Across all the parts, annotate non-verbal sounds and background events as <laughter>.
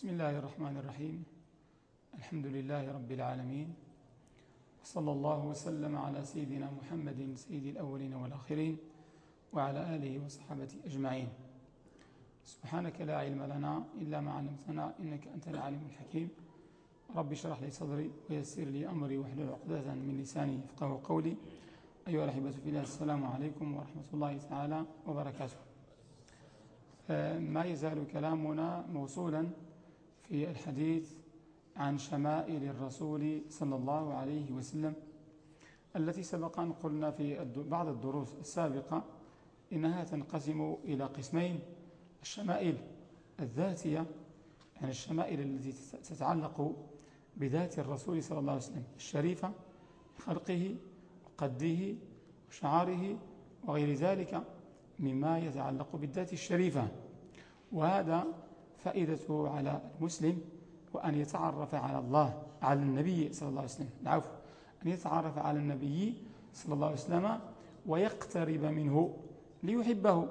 بسم الله الرحمن الرحيم. الحمد لله رب العالمين. وصلى الله وسلم على سيدنا محمد سيد الأولين والآخرين وعلى آله وصحبه أجمعين. سبحانك لا علم لنا إلا ما علمتنا إنك أنت العالم الحكيم. رب اشرح لي صدري ويسر لي أمري واحلل عقدة من لساني يفقه قولي. أيها الأحبة في الله السلام عليكم ورحمة الله تعالى وبركاته. ما يزال كلامنا موصولا في الحديث عن شمائل الرسول صلى الله عليه وسلم التي سبق أن قلنا في بعض الدروس السابقة إنها تنقسم إلى قسمين الشمائل الذاتية يعني الشمائل التي تتعلق بذات الرسول صلى الله عليه وسلم الشريفة خلقه وقده وشعاره وغير ذلك مما يتعلق بالذات الشريفة. وهذا فائدته على المسلم وأن يتعرف على الله على النبي صلى الله عليه وسلم. العفو. أن يتعرف على النبي صلى الله عليه وسلم ويقترب منه ليحبه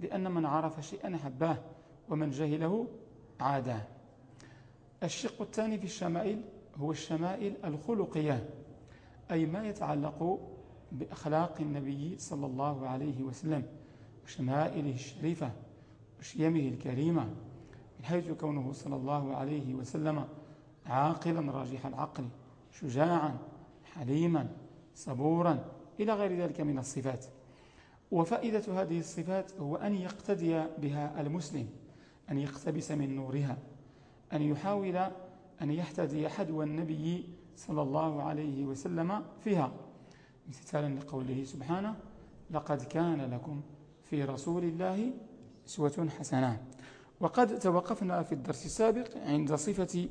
لأن من عرف شيئا حباه ومن جهله عاداه. الشق الثاني في الشمائل هو الشمائل الخلقية أي ما يتعلق بأخلاق النبي صلى الله عليه وسلم وشمائله الشريفة وشيمه الكريمة حيث كونه صلى الله عليه وسلم عاقلا راجح العقل شجاعا حليما صبورا إلى غير ذلك من الصفات. وفائدة هذه الصفات هو أن يقتدي بها المسلم أن يقتبس من نورها أن يحاول أن يحتدي حدوى النبي صلى الله عليه وسلم فيها. مثالا لقوله سبحانه لقد كان لكم في رسول الله أسوة حسنة. وقد توقفنا في الدرس السابق عند صفة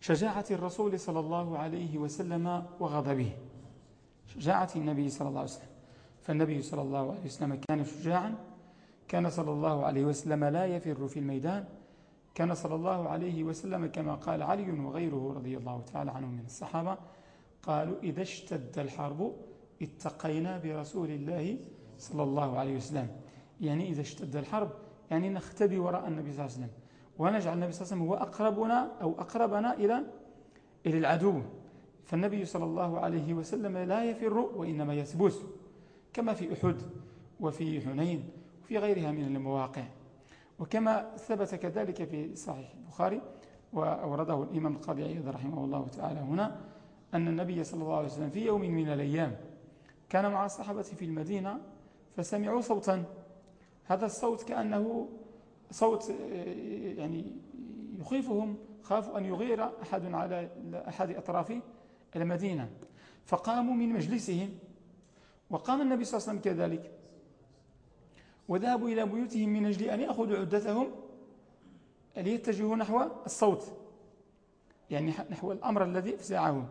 شجاعة الرسول صلى الله عليه وسلم وغضبه. شجاعة النبي صلى الله عليه وسلم. فالنبي صلى الله عليه وسلم كان شجاعا. كان صلى الله عليه وسلم لا يفر في الميدان. كان صلى الله عليه وسلم كما قال علي وغيره رضي الله تعالى عنه من الصحابة قالوا إذا اشتد الحرب اتقينا برسول الله صلى الله عليه وسلم. يعني إذا اشتد الحرب يعني نختبي وراء النبي صلى الله عليه وسلم. ونجعل النبي صلى الله عليه وسلم هو أقربنا أو أقربنا إلى إلى العدو. فالنبي صلى الله عليه وسلم لا يفر وإنما يثبت كما في أحد وفي حنين وفي غيرها من المواقع. وكما ثبت كذلك في صحيح البخاري وأورده الإمام القاضي عيد رحمه الله تعالى هنا أن النبي صلى الله عليه وسلم في يوم من الأيام كان مع الصحابة في المدينة فسمعوا صوتا. هذا الصوت كأنه صوت يعني يخيفهم خافوا أن يغير أحد على أحد أطراف المدينة. فقاموا من مجلسهم وقام النبي صلى الله عليه وسلم كذلك. وذهبوا إلى بيوتهم من أجل أن يأخذوا عدتهم ليتجهوا نحو الصوت يعني نحو الأمر الذي افزعهم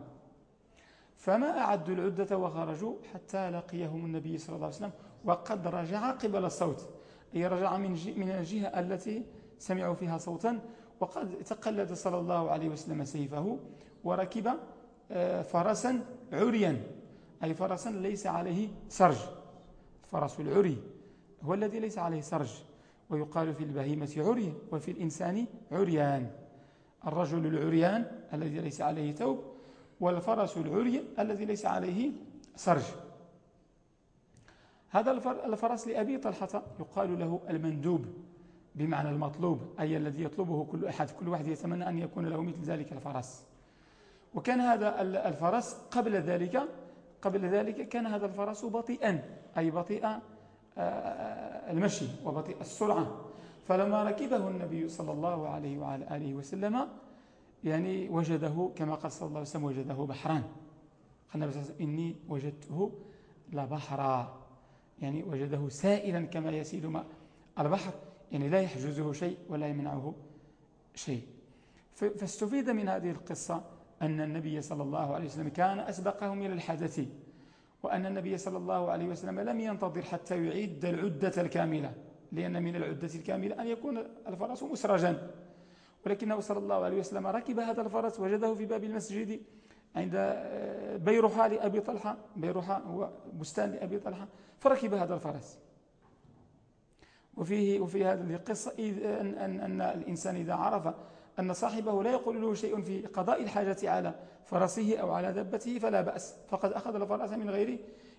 فما أعدوا العدة وخرجوا حتى لقيهم النبي صلى الله عليه وسلم وقد رجع قبل الصوت. أي رجع من, من الجهة التي سمعوا فيها صوتا وقد تقلد صلى الله عليه وسلم سيفه وركب آه، فرسا عريا. أي فرسا ليس عليه سرج. فرس العري هو الذي ليس عليه سرج. ويقال في البهيمة عري وفي الإنسان عريان. الرجل العريان الذي ليس عليه ثوب والفرس العري الذي ليس عليه سرج. هذا الفرس لأبي طلحة يقال له المندوب بمعنى المطلوب أي الذي يطلبه كل أحد كل واحد يتمنى أن يكون له مثل ذلك الفرس. وكان هذا الفرس قبل ذلك قبل ذلك كان هذا الفرس بطيئا أي بطيء آه، آه، المشي وبطيء السرعة. فلما ركبه النبي صلى الله عليه وعلى آله وسلم يعني وجده كما قال صلى الله عليه وسلم وجده بحران قال النبي صلى الله عليه وسلم إني وجدته لبحرا. يعني وجده سائلا كما يسيل ماء البحر يعني لا يحجزه شيء ولا يمنعه شيء. فاستفيد من هذه القصة أن النبي صلى الله عليه وسلم كان أسبقهم إلى الحدث وأن النبي صلى الله عليه وسلم لم ينتظر حتى يعيد العدة الكاملة لأن من العدة الكاملة أن يكون الفرس مسرجا. ولكنه صلى الله عليه وسلم ركب هذا الفرس وجده في باب المسجد عند بيرحى لأبي طلحة بيرحى هو بستان لأبي طلحة فركب هذا الفرس. وفيه وفي هذه القصة أن, أن, أن الإنسان إذا عرف أن صاحبه لا يقول له شيء في قضاء الحاجة على فرسه أو على دبته فلا بأس. فقد أخذ الفرس من غير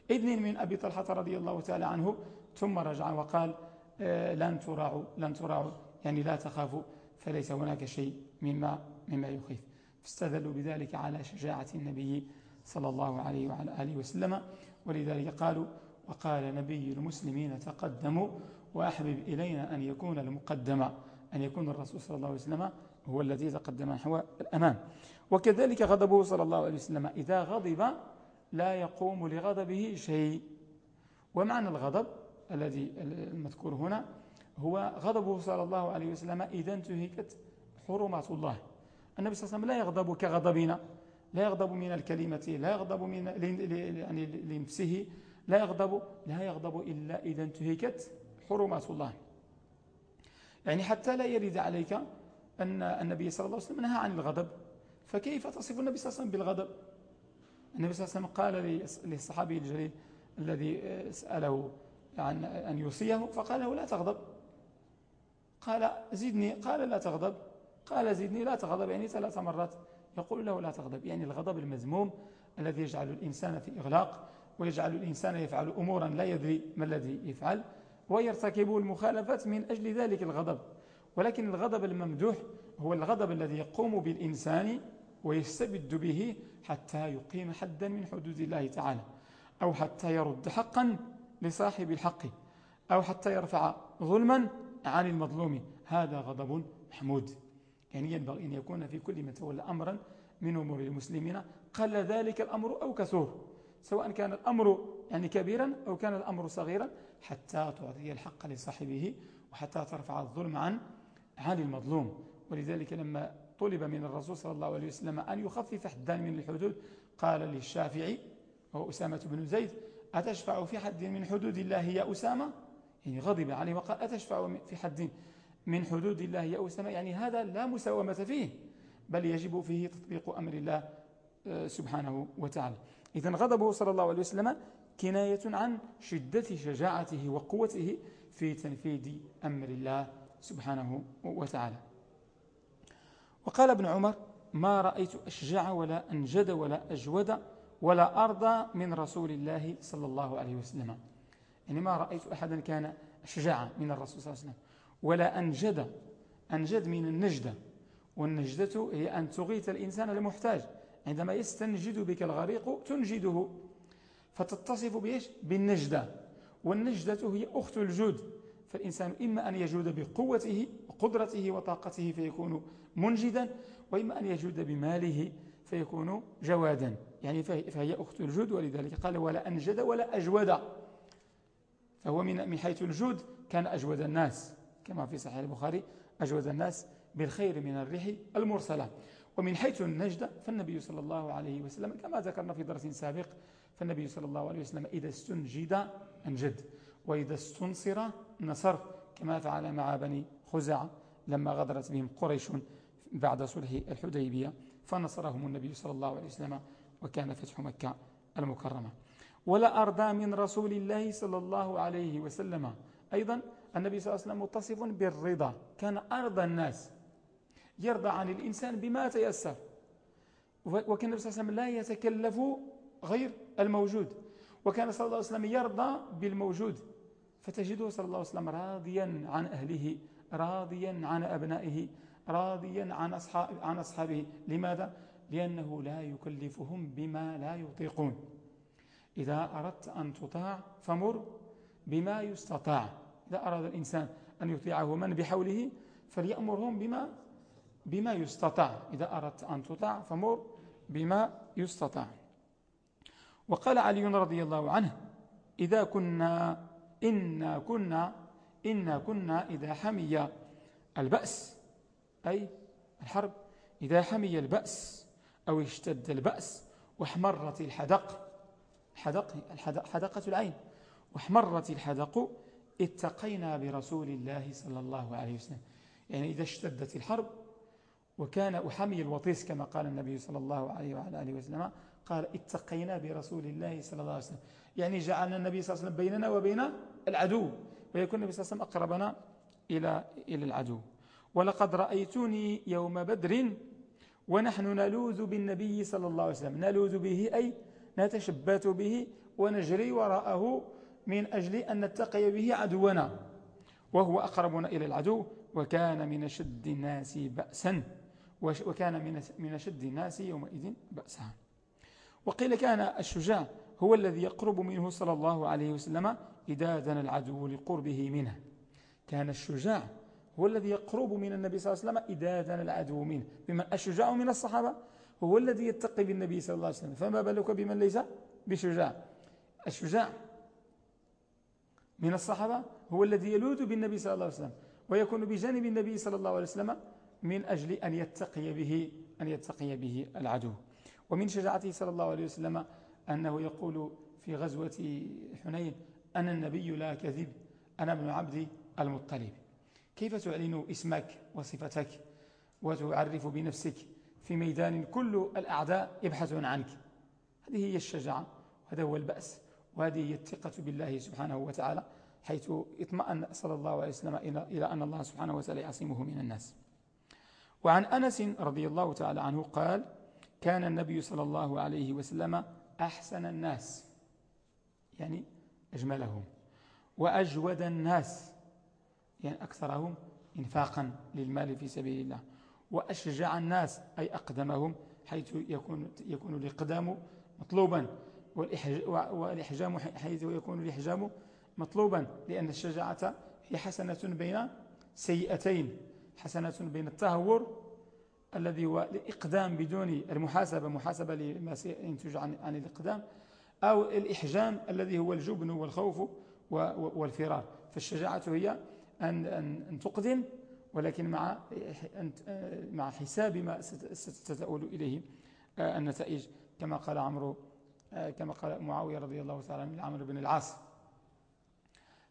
إذن من أبي طلحة رضي الله تعالى عنه ثم رجع وقال آه، لن تراعوا لن تراعوا يعني لا تخافوا فليس هناك شيء مما مما يخيف. فاستدلوا بذلك على شجاعة النبي صلى الله عليه وعلى آله وسلم. ولذلك قالوا وقال نبي المسلمين تقدموا وأحبب إلينا أن يكون المقدم أن يكون الرسول صلى الله عليه وسلم هو الذي تقدم نحو الأمام. وكذلك غضبه صلى الله عليه وسلم إذا غضب لا يقوم لغضبه شيء. ومعنى الغضب الذي المذكور هنا هو غضبه صلى الله عليه وسلم إذا انتهكت حرمات الله. النبي صلى الله عليه وسلم لا يغضب كغضبنا. لا يغضب من الكلمة لا يغضب من يعني لنفسه لا يغضب لا يغضب إلا إذا انتهكت حرمات الله. يعني حتى لا يرد عليك أن النبي صلى الله عليه وسلم نهى عن الغضب فكيف تصف النبي صلى الله عليه وسلم بالغضب؟ النبي صلى الله عليه وسلم قال للصحابي الجليل الذي سأله عن أن يوصيه فقال له لا تغضب. قال زدني قال لا تغضب قال زدني لا تغضب يعني ثلاث مرات. يقول له لا تغضب. يعني الغضب المذموم الذي يجعل الإنسان في إغلاق ويجعل الإنسان يفعل أمورا لا يدري ما الذي يفعل ويرتكب المخالفات من أجل ذلك الغضب. ولكن الغضب الممدوح هو الغضب الذي يقوم بالإنسان ويستبد به حتى يقيم حدا من حدود الله تعالى أو حتى يرد حقا لصاحب الحق أو حتى يرفع ظلما عن المظلوم. هذا غضب محمود. يعني ينبغي أن يكون في كل من تولى أمرا من أمور المسلمين. قل ذلك الأمر أو كثور سواء كان الأمر يعني كبيرا أو كان الأمر صغيرا حتى تعطي الحق لصاحبه وحتى ترفع الظلم عن عن المظلوم. ولذلك لما طلب من الرسول صلى الله عليه وسلم أن يخفف حدا من الحدود قال للشافعي وهو أسامة بن زيد أتشفع في حد من حدود الله يا أسامة؟ يعني غضب عليه وقال أتشفع في حد؟ من حدود الله يا أسامة يعني هذا لا مساومة فيه بل يجب فيه تطبيق أمر الله آه، سبحانه وتعالى. إذا غضبه صلى الله عليه وسلم كناية عن شدة شجاعته وقوته في تنفيذ أمر الله سبحانه وتعالى. وقال ابن عمر ما رأيت أشجع ولا أنجد ولا أجود ولا أرضى من رسول الله صلى الله عليه وسلم. يعني ما رأيت أحدا كان أشجع من الرسول صلى الله عليه وسلم. ولا أنجد أنجد من النجدة. والنجدة هي أن تغيث الإنسان المحتاج. عندما يستنجد بك الغريق تنجده. فتتصف بإيش؟ بالنجدة. والنجدة هي أخت الجود. فالإنسان إما أن يجود بقوته وقدرته وطاقته فيكون منجدا وإما أن يجود بماله فيكون جوادا. يعني فهي أخت الجود ولذلك قال ولا أنجد ولا أجود. فهو من حيث الجود كان أجود الناس. كما في صحيح البخاري أجود الناس بالخير من الريح المرسلة. ومن حيث النجدة فالنبي صلى الله عليه وسلم كما ذكرنا في درس سابق فالنبي صلى الله عليه وسلم إذا استنجد أنجد وإذا استنصر نصر كما فعل مع بني خزاعة لما غدرت بهم قريش بعد صلح الحديبية فنصرهم النبي صلى الله عليه وسلم وكان فتح مكة المكرمة. ولا أرضى من رسول الله صلى الله عليه وسلم. أيضا النبي صلى الله عليه وسلم متصف بالرضا. كان أرضى الناس يرضى عن الإنسان بما تيسر. وكان النبي صلى الله عليه وسلم لا يتكلف غير الموجود. وكان صلى الله عليه وسلم يرضى بالموجود. فتجده صلى الله عليه وسلم راضيا عن أهله راضيا عن أبنائه راضيا عن, أصحاب عن أصحابه. لماذا؟ لأنه لا يكلفهم بما لا يطيقون. إذا أردت أن تطاع فمر بما يستطاع. إذا أراد الإنسان أن يطيعه من بحوله فليأمرهم بما بما يستطاع. إذا أردت أن تطاع فمر بما يستطاع. وقال علي رضي الله عنه إذا كنا إنا كنا إنا كنا إذا حمي البأس أي الحرب إذا حمي البأس أو اشتد البأس واحمرت الحدق حدق حدقة العين واحمرت الحدق اتقينا برسول الله صلى الله عليه وسلم. يعني إذا اشتدت الحرب وكان أحمي الوطيس كما قال النبي صلى الله عليه وعلى آله وسلم قال اتقينا برسول الله صلى الله عليه وسلم. يعني جعلنا النبي صلى الله عليه وسلم بيننا وبين العدو ويكون النبي صلى الله عليه وسلم أقربنا إلى, إلى العدو. ولقد رأيتني يوم بدر ونحن نلوذ بالنبي صلى الله عليه وسلم. نلوذ به أي نتشبت به ونجري وراءه من أجل أن نتقي به عدونا وهو أقربنا إلى العدو وكان من شد الناس بأسا وكان من شد الناس يومئذ بأسا. وقيل كان الشجاع هو الذي يقرب منه صلى الله عليه وسلم إذا دنا العدو لقربه منه. كان الشجاع هو الذي يقرب من النبي صلى الله عليه وسلم إذا دنا العدو منه. بما الشجاع من الصحابة هو الذي يتقي بالنبي صلى الله عليه وسلم. فما بالك بمن ليس بشجاع؟ الشجاع من الصحابة هو الذي يلوذ بالنبي صلى الله عليه وسلم ويكون بجانب النبي صلى الله عليه وسلم من أجل أن يتقي به أن يتقي به العدو. ومن شجاعته صلى الله عليه وسلم أنه يقول في غزوة حنين أنا النبي لا كذب أنا ابن عبد المطلب. كيف تعلن اسمك وصفتك وتعرف بنفسك في ميدان كل الأعداء يبحثون عنك؟ هذه هي الشجاعة وهذا هو البأس. وهذه هي الثقة بالله سبحانه وتعالى حيث اطمأن صلى الله عليه وسلم إلى أن الله سبحانه وتعالى يعصمه من الناس. وعن أنس رضي الله تعالى عنه قال كان النبي صلى الله عليه وسلم أحسن الناس. يعني أجملهم. وأجود الناس يعني أكثرهم إنفاقا للمال في سبيل الله. وأشجع الناس أي أقدمهم حيث يكون, يكون الإقدام مطلوبا. والإحجام حيث يكون الإحجام مطلوبا لأن الشجاعة هي حسنة بين سيئتين. حسنة بين التهور الذي هو الإقدام بدون المحاسبة محاسبة لما ينتج عن, عن الإقدام أو الإحجام الذي هو الجبن والخوف والفرار. فالشجاعة هي أن, أن, أن تقدم ولكن مع مع حساب ما ستتؤول إليه النتائج. كما قال عمرو كما قال معاوية رضي الله تعالى من عمرو بن العاص.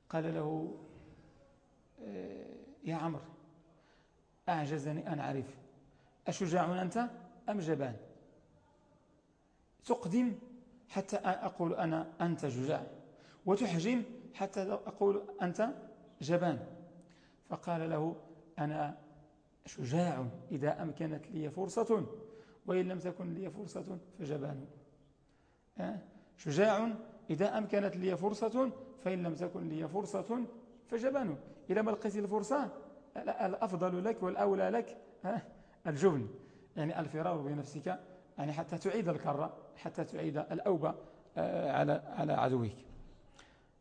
قال له آه، يا عمرو أعجزني أن أعرف أشجاع أنت أم جبان؟ تقدم حتى أقول أنا أنت ججاع وتحجم حتى أقول أنت جبان. فقال له أنا شجاع إذا أمكنت لي فرصة وإن لم تكن لي فرصة فجبان. شجاع. إذا أمكنت لي فرصة فإن لم تكن لي فرصة فجبان. إذا ما لقيت الفرصة؟ الأفضل لك والأولى لك الجبن. يعني الفرار بنفسك يعني حتى تعيد الكرة حتى تعيد الأوبة آه، على على عدوك.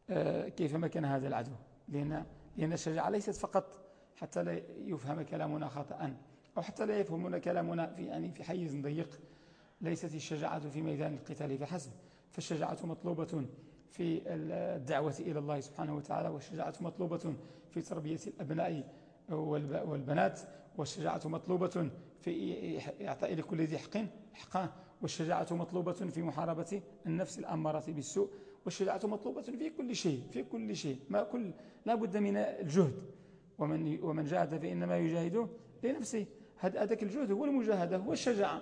آه، كيفما كان هذا العدو؟ لأن لأن الشجاعة ليست فقط حتى لا يفهم كلامنا خطأ أو حتى لا يفهمون كلامنا في يعني في حيز ضيق. ليست الشجاعة في ميدان القتال فحسب فالشجاعة مطلوبة في الدعوة إلى الله سبحانه وتعالى والشجاعة مطلوبة في تربية الأبناء والبنات والشجاعة مطلوبة في إعطاء لكل ذي حق حقه والشجاعة مطلوبة في محاربة النفس الأمارة بالسوء والشجاعة مطلوبة في كل شيء في كل شيء ما كل لا بد من الجهد. ومن ومن جاهد فإنما يجاهد لنفسه. هذاك الجهد هو المجاهدة هو الشجاعة.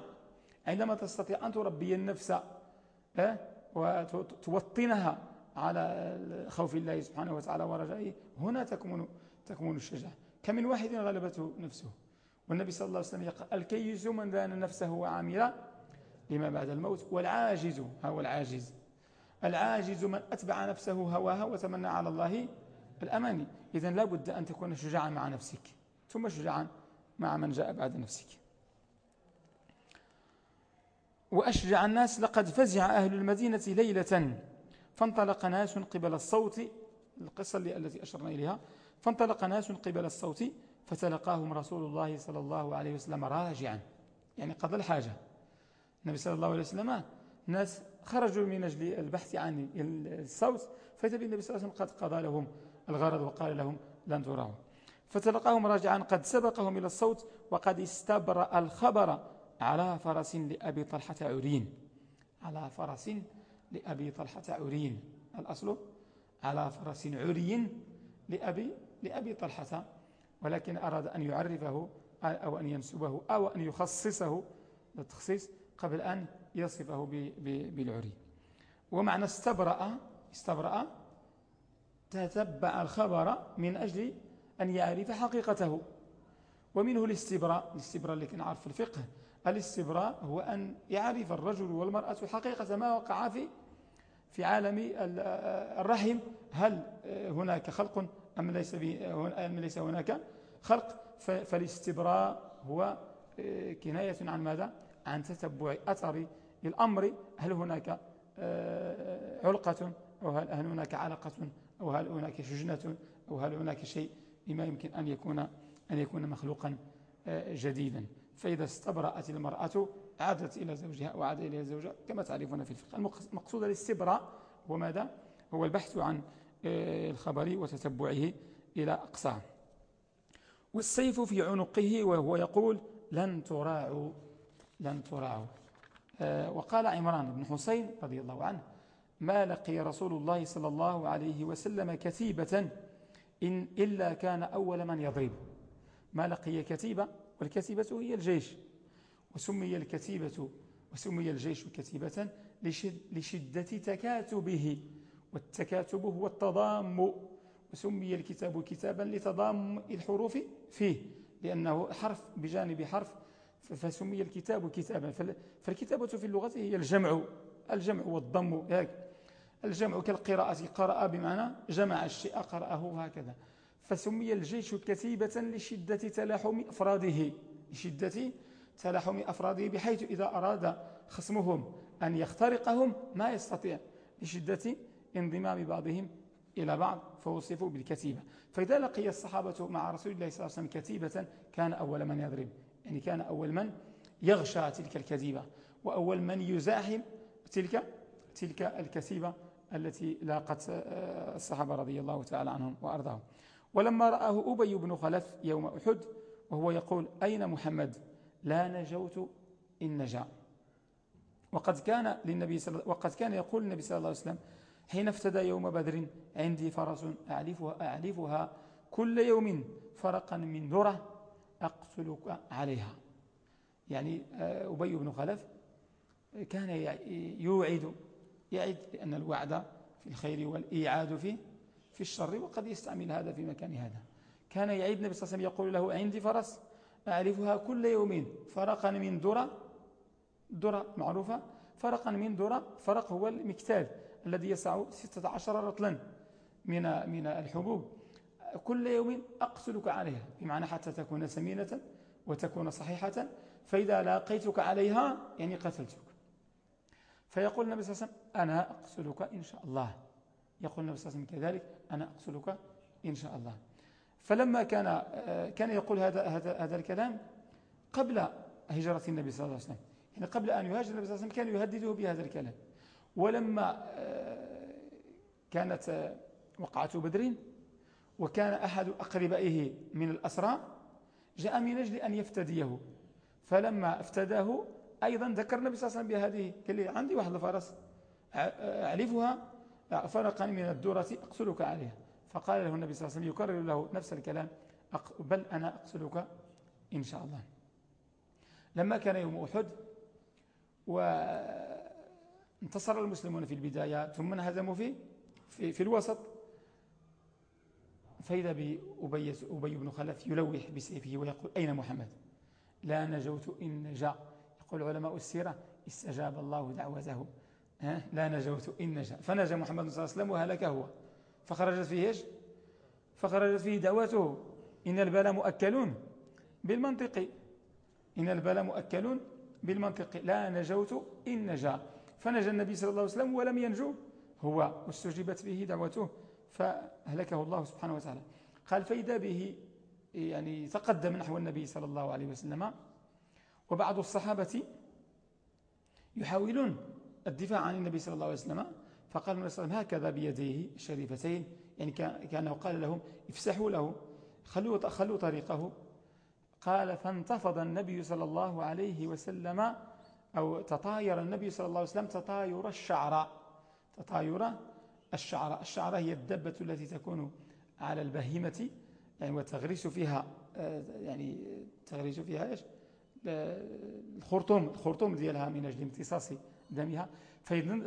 عندما تستطيع أن تربي النفس وتوطنها على خوف الله سبحانه وتعالى ورجائه هنا تكمن تكمن الشجاعة. كمن واحد غلبته نفسه. والنبي صلى الله عليه وسلم يقول الكيس من دان نفسه وعامل لما بعد الموت والعاجز هو العاجز. العاجز من أتبع نفسه هواها وتمنى على الله الأماني. إذن لا بد أن تكون شجاعا مع نفسك. ثم شجاعا مع من جاء بعد نفسك. وأشجع الناس لقد فزع أهل المدينة ليلة. فانطلق ناس قبل الصوت القصة التي أشرنا إليها. فانطلق ناس قبل الصوت فتلقاهم رسول الله صلى الله عليه وسلم راجعا. يعني قضى الحاجة. النبي صلى الله عليه وسلم ناس خرجوا من أجل البحث عن الصوت فإذا النبي صلى الله عليه وسلم قد قضى لهم الغرض وقال لهم لن تراه فتلقاهم راجعا قد سبقهم إلى الصوت وقد استبرأ الخبر. على فرس لأبي طلحة عرين على فرس لأبي طلحة عرين الأصل على فرس عرين لأبي, لأبي طلحة ولكن أراد أن يعرفه أو أن ينسبه أو أن يخصصه التخصيص قبل أن يصفه بالعري. ومعنى استبرأ استبرأ تتبع الخبر من أجل أن يعرف حقيقته. ومنه الاستبراء الاستبراء اللي كنعرف في الفقه. الاستبراء هو أن يعرف الرجل والمرأة حقيقة ما وقع في في عالم الرحم هل هناك خلق أم ليس, أم ليس هناك خلق؟ فالاستبراء هو كناية عن ماذا؟ عن تتبع أثر الأمر. هل هناك علقة؟ أو هل هناك علقة؟ أو هل هناك شجنة؟ أو هل هناك شيء بما يمكن أن يكون أن يكون مخلوقا جديدا. فإذا استبرأت المرأة عادت إلى زوجها وعاد إلى زوجها كما تعرفون في الفقه. المقصود الاستبراء هو ماذا؟ هو البحث عن آه، الخبر وتتبعه إلى أقصاه. والسيف في عنقه وهو يقول لن تراعوا لن تراعوا. آه، وقال عمران بن حسين رضي الله عنه ما لقي رسول الله صلى الله عليه وسلم كتيبة إن إلا كان أول من يضرب. ما لقي كتيبة والكتيبة هي الجيش. وسمي الكتيبة وسمي الجيش كتيبة لشدة تكاتبه. والتكاتب هو التضام. وسمي الكتاب كتابا لتضام الحروف فيه لأنه حرف بجانب حرف فسمي الكتاب كتابا. فالكتابة في اللغة هي الجمع. الجمع والضم. الجمع كالقراءة. قرأ بمعنى جمع الشيء قرأه هكذا. فسمي الجيش كتيبة لشدة تلاحم أفراده لشدة تلاحم أفراده بحيث إذا أراد خصمهم أن يخترقهم ما يستطيع لشدة انضمام بعضهم إلى بعض فوصفوا بالكتيبة فإذا لقي الصحابة مع رسول الله صلى الله عليه وسلم كتيبة كان أول من يضرب يعني كان أول من يغشى تلك الكتيبة وأول من يزاحم تلك تلك الكتيبة التي لاقت آه، الصحابة رضي الله تعالى عنهم وأرضاهم. ولما رآه أبي بن خلف يوم أحد وهو يقول أين محمد؟ لا نجوت إن نجا. وقد كان للنبي صلى وقد كان يقول النبي صلى الله عليه وسلم حين افتدى يوم بدر عندي فرس أعلفها, أعلفها كل يوم فرقا من ذرة أقتلك عليها. يعني آه، أبي بن خلف كان يوعد يعد لأن الوعد في الخير والإيعاد فيه في الشر وقد يستعمل هذا في مكان هذا. كان يعيد النبي صلى الله عليه وسلم يقول له عندي فرس أعرفها كل يوم. فرقا من درة درة معروفة فرقا من درة فرق هو المكتال الذي يسع 16 رطلا من من الحبوب. كل يوم أقتلك عليها بمعنى حتى تكون سمينة وتكون صحيحة فإذا لاقيتك عليها يعني قتلتك. فيقول النبي صلى الله عليه وسلم أنا أقتلك إن شاء الله. يقول النبي صلى الله عليه وسلم كذلك أنا أقتلك إن شاء الله. فلما كان آه، كان يقول هذا هذا هذا الكلام قبل هجرة النبي صلى الله عليه وسلم. يعني قبل أن يهاجر النبي صلى الله عليه وسلم كان يهدده بهذا الكلام. ولما آه، كانت آه، وقعة بدر وكان أحد أقربائه من الأسرى جاء من أجل أن يفتديه. فلما افتداه أيضا ذكر النبي صلى الله عليه وسلم بهذه قال لي عندي واحد الفرس أعلفها فرقا من الدورة أقتلك عليها. فقال له النبي صلى الله عليه وسلم يكرر له نفس الكلام بل أنا أقتلك إن شاء الله. لما كان يوم أحد وانتصر المسلمون في البداية ثم انهزموا في, في, في الوسط فإذا بأبي أبي بن خلف يلوح بسيفه ويقول أين محمد؟ لا نجوت إن نجا يقول علماء السيرة استجاب الله دعوته. لا نجوت. إن نجا. فنجا محمد صلى الله عليه وسلم وهلك هو. فخرجت فيه إيش؟ فخرجت فيه دعوته. إن البلاء مؤكلون بالمنطق. إن البلاء مؤكلون بالمنطق. لا نجوت. إن نجا. فنجا النبي صلى الله عليه وسلم ولم ينجو. هو واستجيبت به دعوته فأهلكه الله سبحانه وتعالى. قال فإذا به يعني تقدم نحو النبي صلى الله عليه وسلم. وبعض الصحابة يحاولون الدفاع عن النبي صلى الله عليه وسلم فقال النبي صلى الله عليه وسلم هكذا بيديه الشريفتين يعني كان قال لهم افسحوا له خلوا, خلوا طريقه. قال فانتفض النبي صلى الله عليه وسلم أو تطاير النبي صلى الله عليه وسلم تطاير الشعر. تطاير الشعر. الشعر هي الدبة التي تكون على البهيمة يعني وتغريس فيها يعني تغريس فيها إيش؟ الخرطوم الخرطوم ديالها من أجل امتصاص دمها.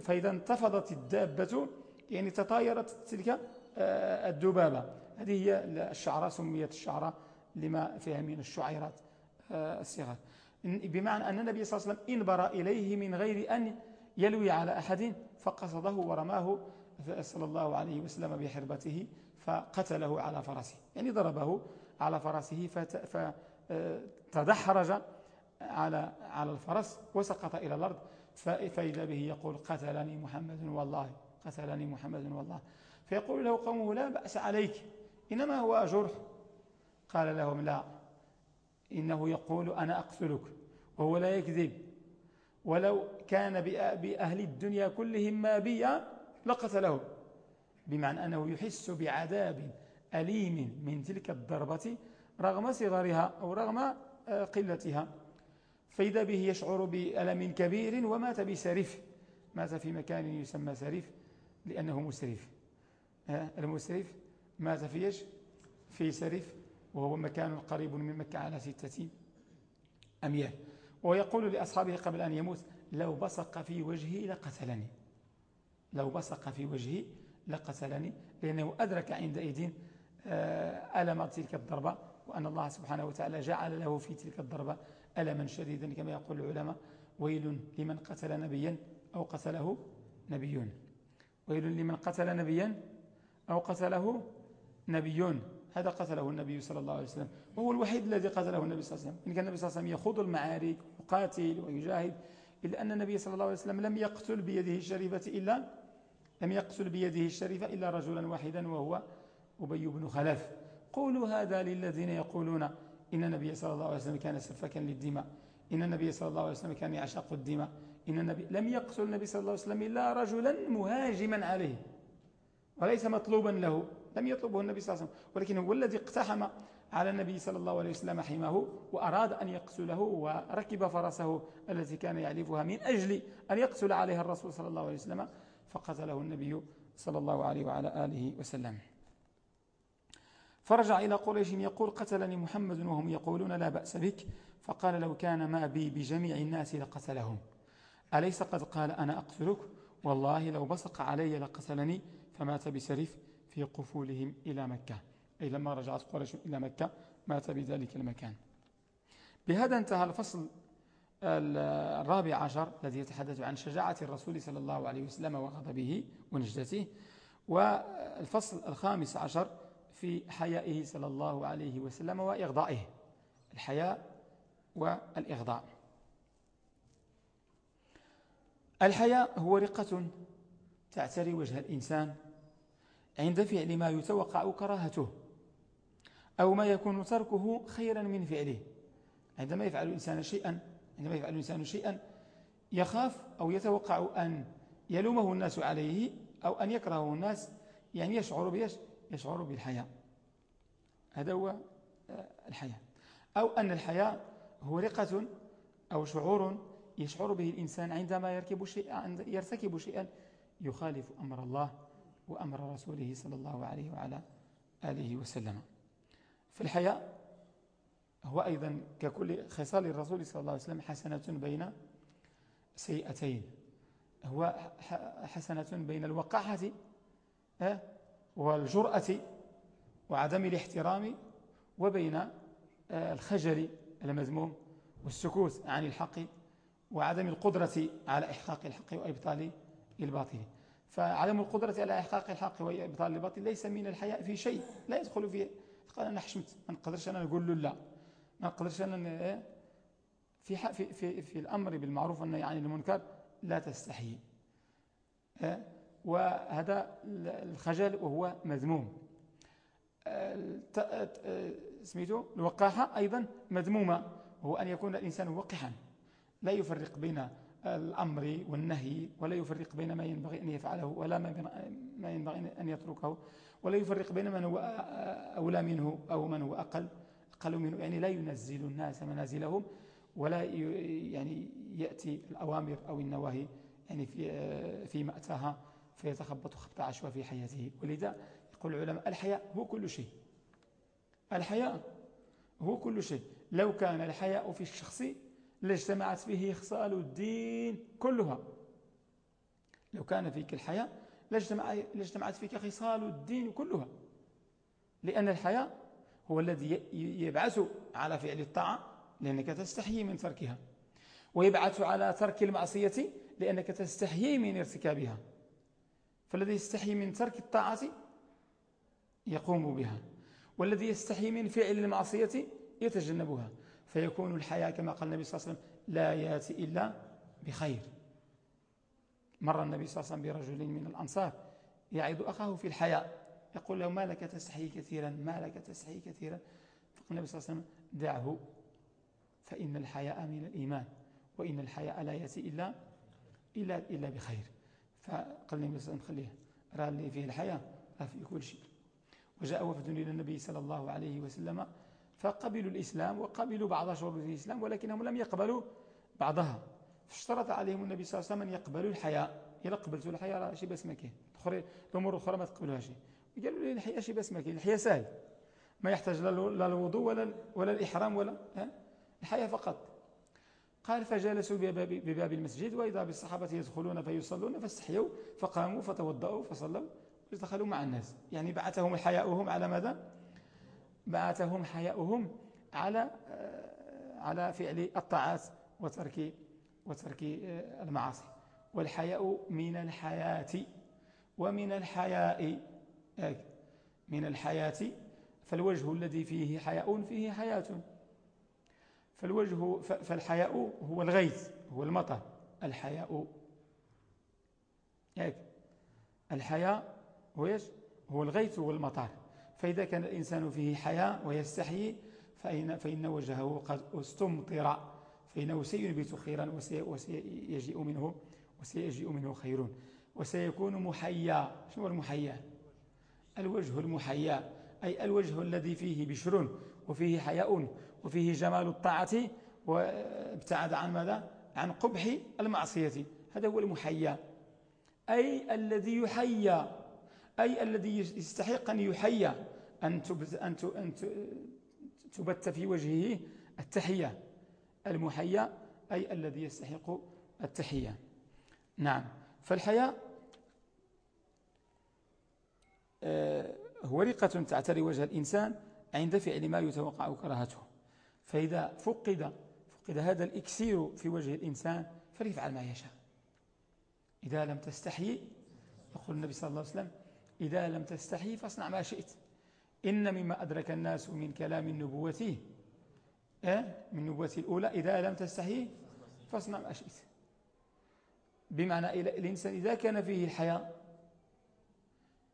فإذا انتفضت الدابة يعني تطايرت تلك آه، الذبابة هذه هي الشعرة سميت الشعرة لما فيها من الشعيرات آه، الصغار. بمعنى أن النبي صلى الله عليه وسلم انبر إليه من غير أن يلوي على أحد فقصده ورماه صلى الله عليه وسلم بحربته فقتله على فرسه. يعني ضربه على فرسه فتدحرج على على الفرس وسقط إلى الأرض. فإذا به يقول قتلني محمد والله قتلني محمد والله. فيقول له قومه لا بأس عليك إنما هو جرح. قال لهم لا إنه يقول أنا أقتلك وهو لا يكذب. ولو كان بأهل الدنيا كلهم ما بي لقتله بمعنى أنه يحس بعذاب أليم من تلك الضربة رغم صغرها أو رغم آه، قلتها. فإذا به يشعر بألم كبير ومات بسريف مات في مكان يسمى سريف لأنه مسرف. المسرف مات في إيش؟ في سريف وهو مكان قريب من مكة على ستة أميال. ويقول لأصحابه قبل أن يموت لو بصق في وجهي لقتلني. لو بصق في وجهي لقتلني لأنه أدرك عندئذ آه، ألم تلك الضربة وأن الله سبحانه وتعالى جعل له في تلك الضربة ألما شديدا كما يقول العلماء ويل لمن قتل نبيا أو قتله نبيون. ويل لمن قتل نبيا أو قتله نبيون. هذا قتله النبي صلى الله عليه وسلم. وهو الوحيد الذي قتله النبي صلى الله عليه وسلم. إن كان النبي صلى الله عليه وسلم يخوض المعارك ويقاتل ويجاهد إلا أن النبي صلى الله عليه وسلم لم يقتل بيده الشريفة إلا لم يقتل بيده الشريفة إلا رجلا واحدا وهو أبي بن خلف. قولوا هذا للذين يقولون إن النبي صلى الله عليه وسلم كان سفكا للدماء. إن النبي صلى الله عليه وسلم كان يعشق الدماء. إن النبي لم يقتل النبي صلى الله عليه وسلم إلا رجلا مهاجما عليه وليس مطلوبا له لم يطلبه النبي صلى الله عليه وسلم. ولكن هو الذي اقتحم على النبي صلى الله عليه وسلم حماه وأراد أن يقتله وركب فرسه التي كان يعلفها من أجل أن يقتل عليها الرسول صلى الله عليه وسلم فقتله النبي صلى الله عليه وعلى آله وسلم. فرجع إلى قريش يقول قتلني محمد وهم يقولون لا بأس بك. فقال لو كان ما بي بجميع الناس لقتلهم. أليس قد قال أنا أقتلك؟ والله لو بصق علي لقتلني. فمات بسريف في قفولهم إلى مكة. أي لما رجعت قريش إلى مكة مات بذلك المكان. بهذا انتهى الفصل الرابع عشر الذي يتحدث عن شجاعة الرسول صلى الله عليه وسلم وغضبه ونجدته. والفصل الخامس عشر في حيائه صلى الله عليه وسلم وإغضائه الحياء والإغضاء. الحياء هو رقة تعتري وجه الإنسان عند فعل ما يتوقع كراهته أو ما يكون تركه خيرا من فعله. عندما يفعل الإنسان شيئا عندما يفعل الإنسان شيئا يخاف أو يتوقع أن يلومه الناس عليه أو أن يكرهه الناس يعني يشعر يشعر بالحياء. هذا هو آه، الحياء أو أن الحياء هو رقة أو شعور يشعر به الإنسان عندما يركب شيئا يرتكب شيئا يخالف أمر الله وأمر رسوله صلى الله عليه وعلى آله وسلم. فالحياء هو أيضا ككل خصال الرسول صلى الله عليه وسلم حسنة بين سيئتين. هو حسنة بين الوقاحة والجرأة وعدم الاحترام وبين آه، الخجل المذموم والسكوت عن الحق وعدم القدرة على إحقاق الحق وإبطال الباطل فعدم القدرة على إحقاق الحق وإبطال الباطل ليس من الحياء في شيء لا يدخل فيه قال أنا حشمت ما نقدرش أنا نقول له لا ما نقدرش أنا إيه؟ في, في, في, في الأمر بالمعروف والنهي عن المنكر لا تستحي إيه؟ وهذا الخجل وهو مذموم. سميته الوقاحة أيضا مذمومة. هو أن يكون الإنسان وقحا. لا يفرق بين الأمر والنهي ولا يفرق بين ما ينبغي أن يفعله ولا ما ينبغي أن يتركه ولا يفرق بين من هو أولى منه أو من هو أقل. أقل منه يعني لا ينزل الناس منازلهم ولا يعني يأتي الأوامر أو النواهي يعني في في مأتاها فيتخبط خبط عشوى في حياته. ولذا يقول العلماء الحياء هو كل شيء. الحياء هو كل شيء. لو كان الحياء في الشخص لاجتمعت فيه خصال الدين كلها. لو كان فيك الحياء لاجتمعت فيك خصال الدين كلها. لأن الحياء هو الذي يبعث على فعل الطاعة لأنك تستحيي من تركها. ويبعث على ترك المعصية لأنك تستحيي من ارتكابها. فالذي يستحي من ترك الطاعة يقوم بها والذي يستحي من فعل المعصية يتجنبها فيكون الحياة كما قال النبي صلى الله عليه وسلم لا يأتي إلا بخير. مر النبي صلى الله عليه وسلم برجل من الأنصار يعيد أخاه في الحياة يقول له ما لك تستحي كثيرا ما لك تستحي كثيرا؟ فقال النبي صلى الله عليه وسلم دعه فإن الحياء من الإيمان وإن الحياء لا يأتي إلا إلا إلا بخير. فقال النبي صلى الله عليه وسلم خليه رأى لي فيه الحياة رأى فيه كل شيء. وجاء وفد إلى النبي صلى الله عليه وسلم فقبلوا الإسلام وقبلوا بعض شروط الإسلام ولكنهم لم يقبلوا بعضها. فاشترط عليهم النبي صلى الله عليه وسلم أن يقبلوا الحياة. إذا قبلتوا الحياة راه شي بس ما كاين. الأمور الأخرى ما تقبلوها شيء قالوا لي الحياة شي بس ما كاين. الحياة سهل ما يحتاج لا الوضوء ولا ولا الإحرام ولا الحياة فقط. قال فجلسوا بباب المسجد وإذا بالصحابة يدخلون فيصلون فاستحيوا فقاموا فتوضأوا فصلوا ودخلوا مع الناس. يعني بعثهم حياؤهم على ماذا؟ بعثهم حياؤهم على آه، على فعل الطاعات وترك وترك آه، المعاصي. والحياء من الحياة ومن الحياء من الحياة. فالوجه الذي فيه حياء فيه حياة. فالوجه فالحياء هو الغيث هو المطر. الحياء. الحياء هو إيش؟ هو الغيث والمطر فإذا كان الإنسان فيه حياء ويستحيي فإن, فإن وجهه قد استمطر. فإنه سينبت خيرا وسيجيء منه وسيجيء منه خير. وسيكون محيا. شنو المحيا؟ الوجه المحيا. أي الوجه الذي فيه بشر وفيه حياء. وفيه جمال الطاعة وابتعد عن ماذا؟ عن قبح المعصية. هذا هو المحيا أي الذي يحيا أي الذي يستحق أن يحيا أن تبت في وجهه التحية. المحيا أي الذي يستحق التحية. نعم. فالحياء آه، هو رقة تعتري وجه الإنسان عند فعل ما يتوقع كراهته. فإذا فقد فقد هذا الإكسير في وجه الإنسان فليفعل ما يشاء. إذا لم تستحي يقول النبي صلى الله عليه وسلم إذا لم تستحي فاصنع ما شئت. إن مما أدرك الناس من كلام النبوة إيه؟ من النبوة الأولى إذا لم تستحي فاصنع ما شئت. بمعنى الإنسان إذا كان فيه الحياة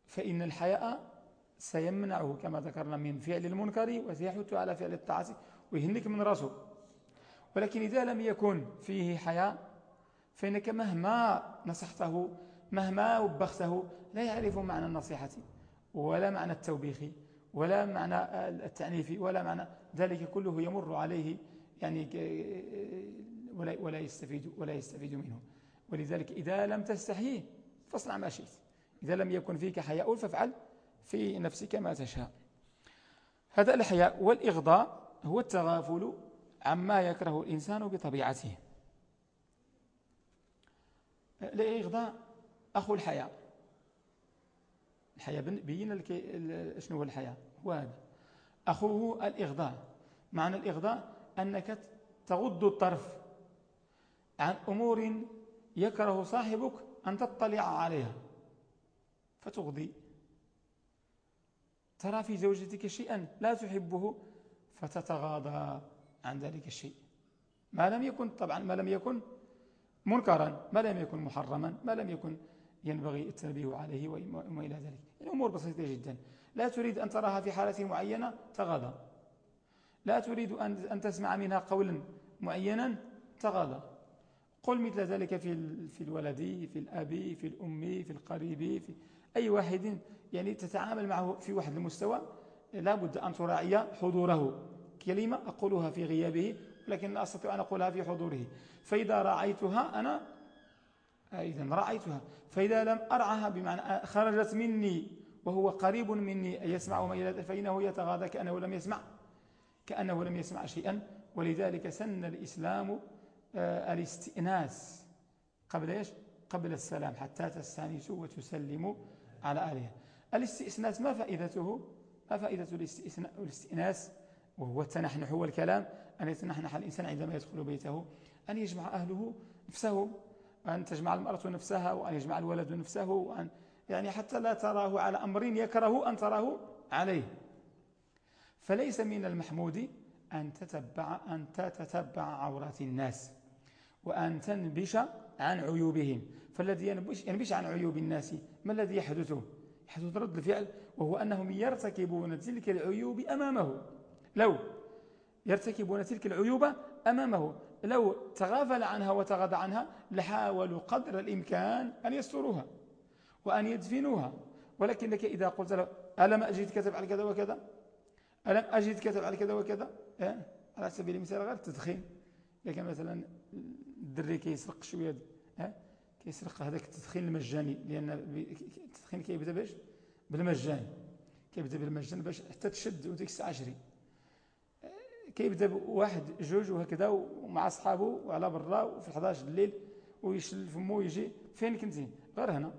فإن الحياء سيمنعه كما ذكرنا من فعل المنكر وسيحث على فعل الطاعة ويهنك من راسه. ولكن إذا لم يكن فيه حياء فإنك مهما نصحته مهما وبخته لا يعرف معنى النصيحة ولا معنى التوبيخ ولا معنى التعنيف ولا معنى ذلك كله يمر عليه يعني ولا ولا يستفيد ولا يستفيد منه. ولذلك إذا لم تستحيه فاصنع ما شئت. إذا لم يكن فيك حياء فافعل في نفسك ما تشاء. هذا الحياء والإغضاء هو التغافل عما يكره الإنسان بطبيعته. الإغضاء أخو الحياء الحياء بين شنو هو الحياء هو هذا. أخوه الإغضاء. معنى الإغضاء أنك تغض الطرف عن أمور يكره صاحبك أن تطلع عليها. فتغضي. ترى في زوجتك شيئا لا تحبه فتتغاضى عن ذلك الشيء. ما لم يكن طبعا ما لم يكن منكرا ما لم يكن محرما ما لم يكن ينبغي التنبيه عليه وما إلى ذلك. الأمور بسيطة جدا. لا تريد أن تراها في حالة معينة تغاضى. لا تريد أن تسمع منها قولا معينا تغاضى. قل مثل ذلك في في الولد في الأب في الأم في القريب في أي واحد يعني تتعامل معه في واحد المستوى لا بد أن تراعي حضوره. كلمة أقولها في غيابه لكن لا أستطيع أن أقولها في حضوره. فإذا رأيتها أنا إذا رأيتها. فإذا لم أرعها بمعنى خرجت مني وهو قريب مني يسمع ما إلى فإنه يتغاضى كأنه لم يسمع كأنه لم يسمع شيئا. ولذلك سن الإسلام آه، الاستئناس قبل إيش؟ قبل السلام حتى تستانسوا وتسلموا على أهلها الاستئناس ما فائدته؟ ما فائدة الاستئناس وهو التنحنح والكلام أن يتنحنح الإنسان عندما يدخل بيته أن يجمع أهله نفسه أن تجمع المرأة نفسها وأن يجمع الولد نفسه وأن يعني حتى لا تراه على أمر يكره أن تراه عليه. فليس من المحمود أن تتبع, أن تتتبع عورات الناس وأن تنبش عن عيوبهم. فالذي ينبش, ينبش عن عيوب الناس ما الذي يحدث يحدث رد الفعل وهو أنهم يرتكبون تلك العيوب أمامه. لو يرتكبون تلك العيوب أمامه. لو تغافل عنها وتغضى عنها لحاولوا قدر الإمكان أن يستروها وأن يدفنوها. ولكنك إذا قلت له ألم أجد كتب على كذا وكذا؟ ألم أجد كتب على كذا وكذا؟ على سبيل المثال غير التدخين. لكن مثلا الدري كيسرق شوية؟ كيسرق هذاك التدخين المجاني لأن التدخين كيبدا باش؟ بالمجان كيبدا بالمجان باش حتى تشد وديك الساعة عشرين. كيبدا بواحد جوج وهكذا ومع أصحابه وعلى برا وفي 11 الليل ويشل فمه ويجي. فين كنتي غير هنا.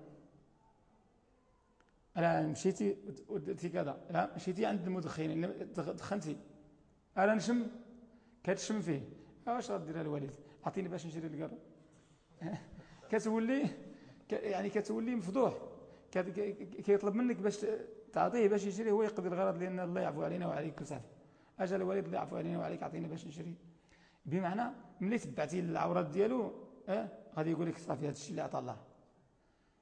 أنا مشيتي ودرتي كذا. لا مشيتي عند المدخنين دخنتي. أنا نشم؟ كتشم فيه. واش غدير الوالد؟ عطيني باش نشري القرب <laughs> كتولي يعني كتولي مفضوح. كيطلب منك باش تعطيه باش يشري هو يقضي الغرض لأن الله يعفو علينا وعليكم صافي أجل الوالد اللي عفو علينا وعليك عطيني باش نشري بمعنى ملي تبعتي العورات ديالو آه غادي يقول لك صافي هذا الشيء اللي عطى الله.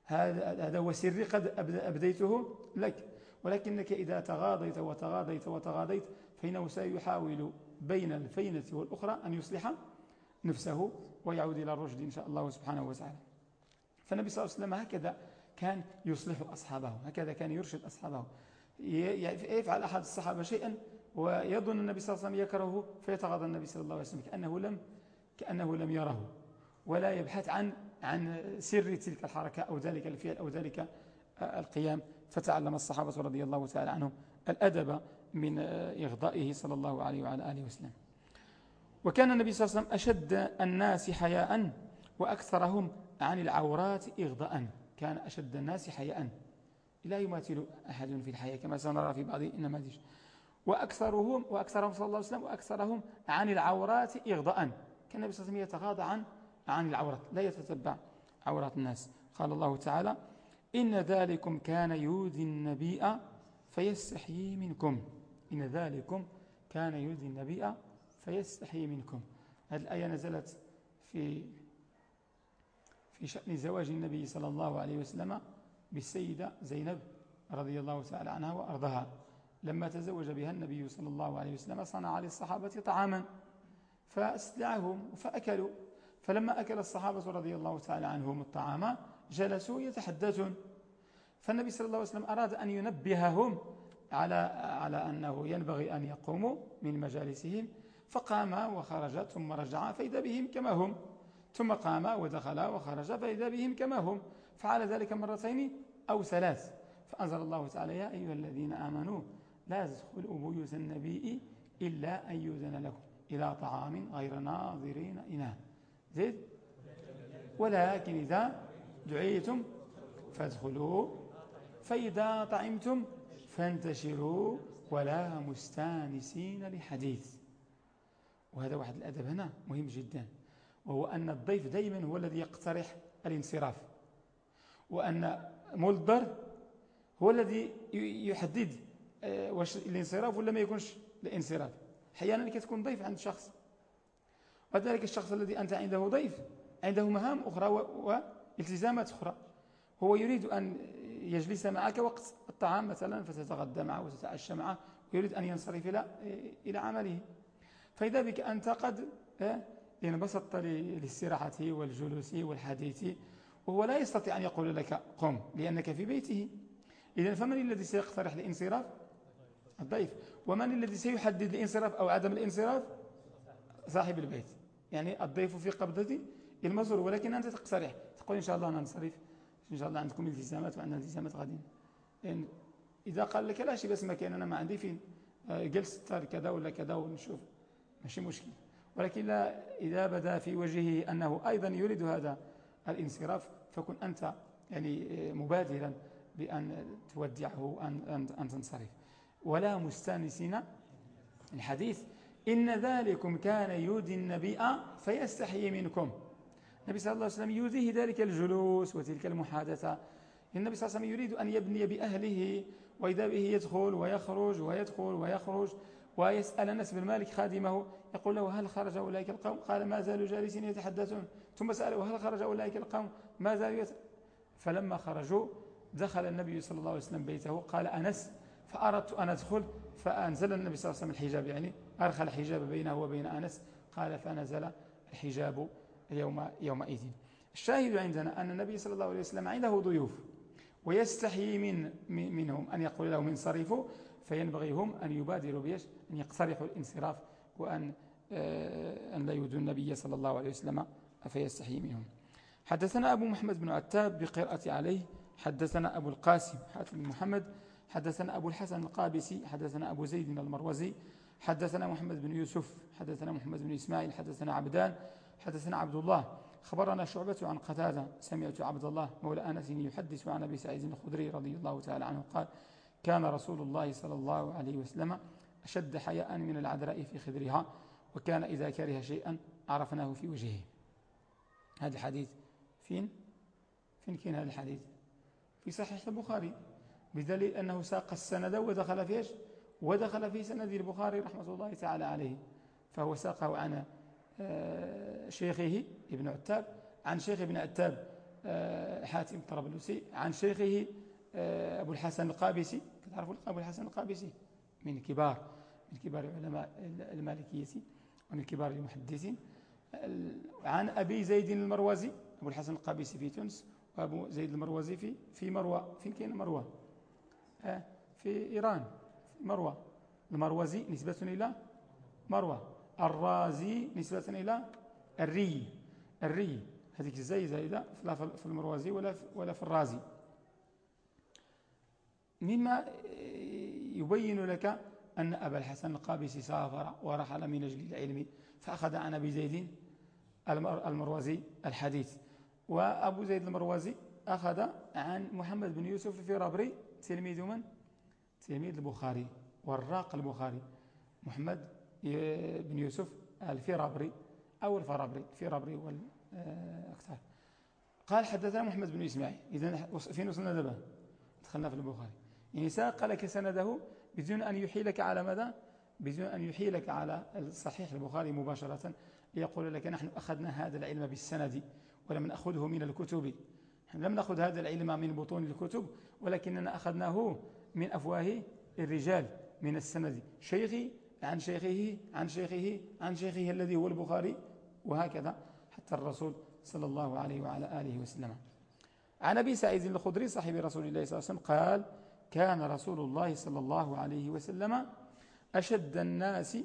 هذا هذا هو سري قد أبديته لك. ولكنك إذا تغاضيت وتغاضيت وتغاضيت فإنه سيحاول بين الفينة والأخرى أن يصلح نفسه. ويعود إلى الرشد إن شاء الله سبحانه وتعالى. فالنبي صلى الله عليه وسلم هكذا كان يصلح أصحابه هكذا كان يرشد أصحابه. يفعل أحد الصحابة شيئا ويظن النبي صلى الله عليه وسلم يكرهه فيتغاضى النبي صلى الله عليه وسلم كأنه لم, كأنه لم يره. ولا يبحث عن عن سر تلك الحركة أو ذلك الفعل أو ذلك القيام. فتعلم الصحابة رضي الله تعالى عنهم الأدب من إغضائه صلى الله عليه وعلى آله وسلم. وكان النبي صلى الله عليه وسلم أشد الناس حياء وأكثرهم عن العورات إغضاء. كان أشد الناس حياء. لا يماثل أحد في الحياة كما سنرى في بعض النماذج وأكثرهم وأكثرهم صلى الله عليه وسلم وأكثرهم عن العورات إغضاء. كان النبي صلى الله عليه وسلم يتغاضى عن عن العورات. لا يتتبع عورات الناس. قال الله تعالى إن ذلكم كان يؤذي النبي فيستحيي منكم. إن ذلكم كان يؤذي النبي فيستحيي منكم. هذه الآية نزلت في في شأن زواج النبي صلى الله عليه وسلم بالسيدة زينب رضي الله تعالى عنها وأرضها. لما تزوج بها النبي صلى الله عليه وسلم صنع للصحابة طعاما فاستدعهم فأكلوا. فلما أكل الصحابة رضي الله تعالى عنهم الطعام جلسوا يتحدثون. فالنبي صلى الله عليه وسلم أراد أن ينبههم على على أنه ينبغي أن يقوموا من مجالسهم فقام وخرج ثم رجع فإذا بهم كما هم. ثم قام ودخل وخرج فإذا بهم كما هم. فعل ذلك مرتين أو ثلاث. فأنزل الله تعالى يا أيها الذين آمنوا لا تدخلوا بيوت النبي إلا أن يؤذن لكم إلى طعام غير ناظرين إناه زيد ولكن إذا دعيتم فادخلوا فإذا طعمتم فانتشروا ولا مستانسين لحديث. وهذا واحد الأدب هنا مهم جدا وهو أن الضيف دائما هو الذي يقترح الانصراف وأن مولدر هو الذي يحدد آه، واش الانصراف ولا ما يكونش الانصراف. أحيانا كتكون ضيف عند شخص وذلك الشخص الذي أنت عنده ضيف عنده مهام أخرى والتزامات أخرى. هو يريد أن يجلس معك وقت الطعام مثلا فتتغدى معه وتتعشى معه ويريد أن ينصرف إلى إلى عمله. فإذا بك أنت قد آه، انبسطت للاستراحة والجلوس والحديث وهو لا يستطيع أن يقول لك قم لأنك في بيته. إذا فمن الذي سيقترح الانصراف؟ الضيف ومن الذي سيحدد الانصراف أو عدم الانصراف؟ صاحب البيت. يعني الضيف في قبضة المزور. ولكن أنت تقترح. تقول إن شاء الله ننصرف إن شاء الله عندكم التزامات وعندنا التزامات يعني إذا قال لك لا شي بس مكان أنا ما عندي فين. آه، جلس كذا ولا كذا ونشوف. ماشي مشكل. ولكن لا إذا بدا في وجهه أنه أيضا يريد هذا الانصراف فكن أنت يعني مبادرا بأن تودعه أن, أن تنصرف. ولا مستانسين الحديث إن ذلكم كان يودي النبي فيستحيي منكم. النبي صلى الله عليه وسلم يوديه ذلك الجلوس وتلك المحادثة. النبي صلى الله عليه وسلم يريد أن يبني بأهله وإذا به يدخل ويخرج ويدخل ويخرج. ويسأل أنس بن مالك خادمه يقول له هل خرج أولئك القوم؟ قال ما زالوا جالسين يتحدثون. ثم سأله هل خرج أولئك القوم؟ ما زالوا يت... فلما خرجوا دخل النبي صلى الله عليه وسلم بيته قال أنس فأردت أن أدخل فأنزل النبي صلى الله عليه وسلم الحجاب يعني أرخى الحجاب بينه وبين أنس قال فنزل الحجاب يوم يومئذ. الشاهد عندنا أن النبي صلى الله عليه وسلم عنده ضيوف ويستحيي من منهم أن يقول لهم انصرفوا فينبغي هم أن يبادروا بيش أن يقترحوا الانصراف وأن آه، أن لا يؤذوا النبي صلى الله عليه وسلم فيستحيي منهم. حدثنا أبو محمد بن عتاب بقراءة عليه حدثنا أبو القاسم حاتم بن محمد حدثنا أبو الحسن القابسي حدثنا أبو زيد المروزي حدثنا محمد بن يوسف حدثنا محمد بن إسماعيل حدثنا عبدان حدثنا عبد الله. خبرنا شعبة عن قتادة سمعت عبد الله مولى أنس يحدث عن أبي سعيد الخدري رضي الله تعالى عنه قال كان رسول الله صلى الله عليه وسلم أشد حياء من العذراء في خدرها وكان إذا كره شيئا عرفناه في وجهه هذا الحديث فين؟ فين كان هذا الحديث؟ في صحيح البخاري بدليل أنه ساق السند ودخل فيه ودخل في سند البخاري رحمة الله تعالى عليه فهو ساقه عن آه، شيخه ابن عتاب عن شيخ ابن عتاب آه، حاتم الطرابلسي عن شيخه أبو الحسن القابسي. تعرفوا أبو الحسن القابسي. من كبار من كبار علماء المالكية ومن كبار المحدثين. عن أبي زيد المروزي. أبو الحسن القابسي في تونس وأبو زيد المروزي في في مروى فين كاين مروى في إيران. في مروى المروزي نسبة إلى مروى الرازي نسبة إلى الري. الري. هذيك الزاي زايدة لا في المروزي ولا ولا في الرازي. مما يبين لك أن أبا الحسن القابسي سافر ورحل من أجل العلم فأخذ عن أبي زيد المروزي الحديث. وأبو زيد المروزي أخذ عن محمد بن يوسف الفرابري تلميذ من؟ تلميذ البخاري والراق البخاري. محمد بن يوسف الفرابري أو الفرابري الفرابري والأكثر قال حدثنا محمد بن إسماعيل. إذن فين وصلنا دابا دخلنا في البخاري. يعني ساق لك سنده بدون أن يحيلك على ماذا؟ بدون أن يحيلك على الصحيح البخاري مباشرة ليقول لك نحن أخذنا هذا العلم بالسند ولم نأخذه من الكتب. لم نأخذ هذا العلم من بطون الكتب ولكننا أخذناه من أفواه الرجال من السند. شيخي عن شيخه عن شيخه عن شيخه الذي هو البخاري وهكذا حتى الرسول صلى الله عليه وعلى آله وسلم. عن أبي سعيد الخدري صاحب رسول الله صلى الله عليه وسلم قال كان رسول الله صلى الله عليه وسلم أشد الناس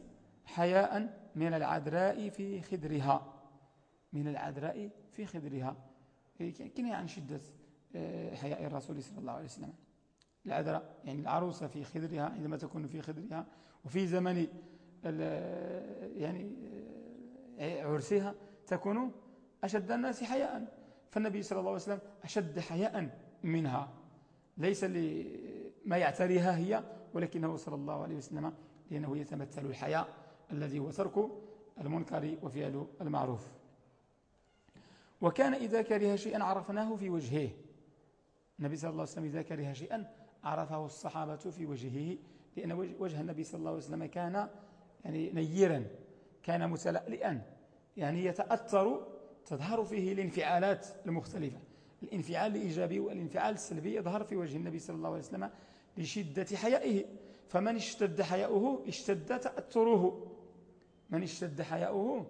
حياء من العذراء في خدرها. من العذراء في خدرها. كنا عن شدة آه، حياء الرسول صلى الله عليه وسلم. العذراء يعني العروسة في خدرها عندما تكون في خدرها وفي زمن يعني آه، عرسها تكون أشد الناس حياء. فالنبي صلى الله عليه وسلم أشد حياء منها. ليس لما يعتريها هي ولكنه صلى الله عليه وسلم لأنه يتمثل الحياء الذي هو ترك المنكر وفعل المعروف. وكان إذا كره شيئا عرفناه في وجهه. النبي صلى الله عليه وسلم إذا كره شيئا عرفه الصحابة في وجهه لأن وجه النبي صلى الله عليه وسلم كان يعني نيرا كان متلألئا يعني يتأثر تظهر فيه الانفعالات المختلفة. الانفعال الإيجابي والانفعال السلبي يظهر في وجه النبي صلى الله عليه وسلم لشدة حيائه. فمن اشتد حياؤه اشتد تأثره. من اشتد حياؤه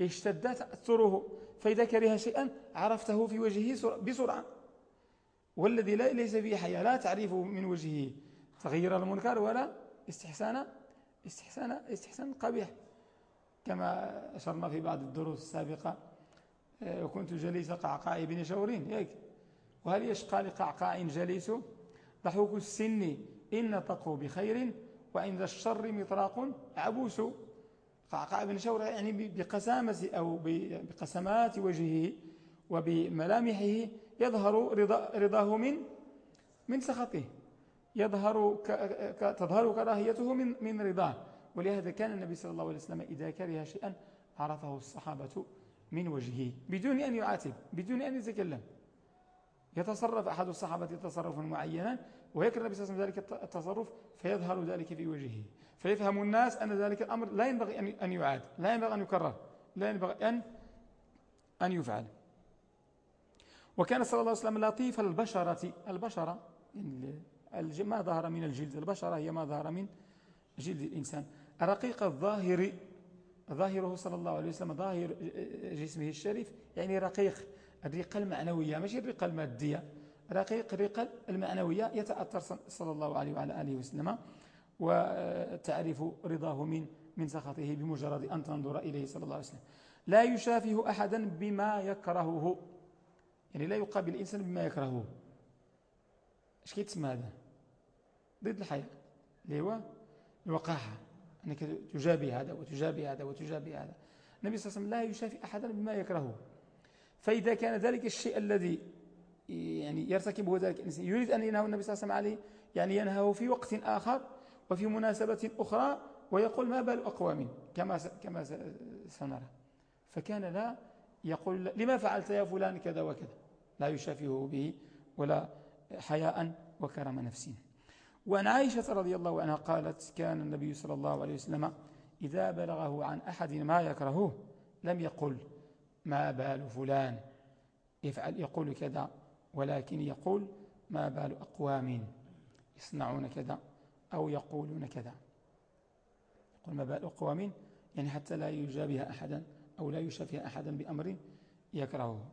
اشتد تأثره. فإذا كره شيئا عرفته في وجهه بسرعة. والذي ليس فيه حياء لا تعرف من وجهه. تغيير المنكر ولا استحسان استحسان استحسان قبيح. كما أشرنا في بعض الدروس السابقة آه، وكنت جليس قعقاع بن شورين ياك وهل يشقى لقعقاع جليس ضحوك السن إن نطقوا بخير وعند الشر مطراق عبوس. قعقاع بن شور يعني بقسامة أو بقسمات وجهه وبملامحه يظهر رضا رضاه من من سخطه. يظهر تظهر كراهيته من من رضاه. ولهذا كان النبي صلى الله عليه وسلم إذا كره شيئا عرفه الصحابة من وجهه بدون أن يعاتب بدون أن يتكلم. يتصرف أحد الصحابة تصرفا معينا ويكره النبي صلى الله عليه وسلم ذلك التصرف فيظهر ذلك في وجهه. فيفهم الناس أن ذلك الأمر لا ينبغي أن يعاد لا ينبغي أن يكرر لا ينبغي أن أن يفعل. وكان صلى الله عليه وسلم لطيف البشرة البشرة ما ظهر من الجلد؟ البشرة هي ما ظهر من جلد الإنسان. رقيق الظاهر ظاهره صلى الله عليه وسلم ظاهر جسمه الشريف يعني رقيق. الرقة المعنوية ماشي الرقة المادية رقيق الرقة المعنوية يتأثر صلى الله عليه وعلى آله وسلم وتعرف رضاه من من سخطه بمجرد أن تنظر إليه صلى الله عليه وسلم. لا يشافه أحدا بما يكرهه يعني لا يقابل الإنسان بما يكرهه. إيش كيتسمى هذا؟ ضد الحياة. اللي هو الوقاحة. أنك تجابي هذا وتجابي هذا وتجابي هذا. النبي صلى الله عليه وسلم لا يشافي أحدا بما يكرهه. فإذا كان ذلك الشيء الذي يعني يرتكبه ذلك الإنسان يريد أن ينهى النبي صلى الله عليه وسلم عليه يعني ينهاه في وقت آخر وفي مناسبة أخرى ويقول ما بال أقوام كما كما سنرى. فكان لا يقول لما فعلت يا فلان كذا وكذا؟ لا يشافهه به ولا حياء وكرم نفسه. وأن عائشة رضي الله عنها قالت كان النبي صلى الله عليه وسلم إذا بلغه عن أحد ما يكرهه لم يقل. ما بال فلان؟ يفعل يقول كذا ولكن يقول ما بال أقوام؟ يصنعون كذا أو يقولون كذا. يقول ما بال أقوام؟ يعني حتى لا يجابه أحدا أو لا يشافه أحدا بأمر يكرهه.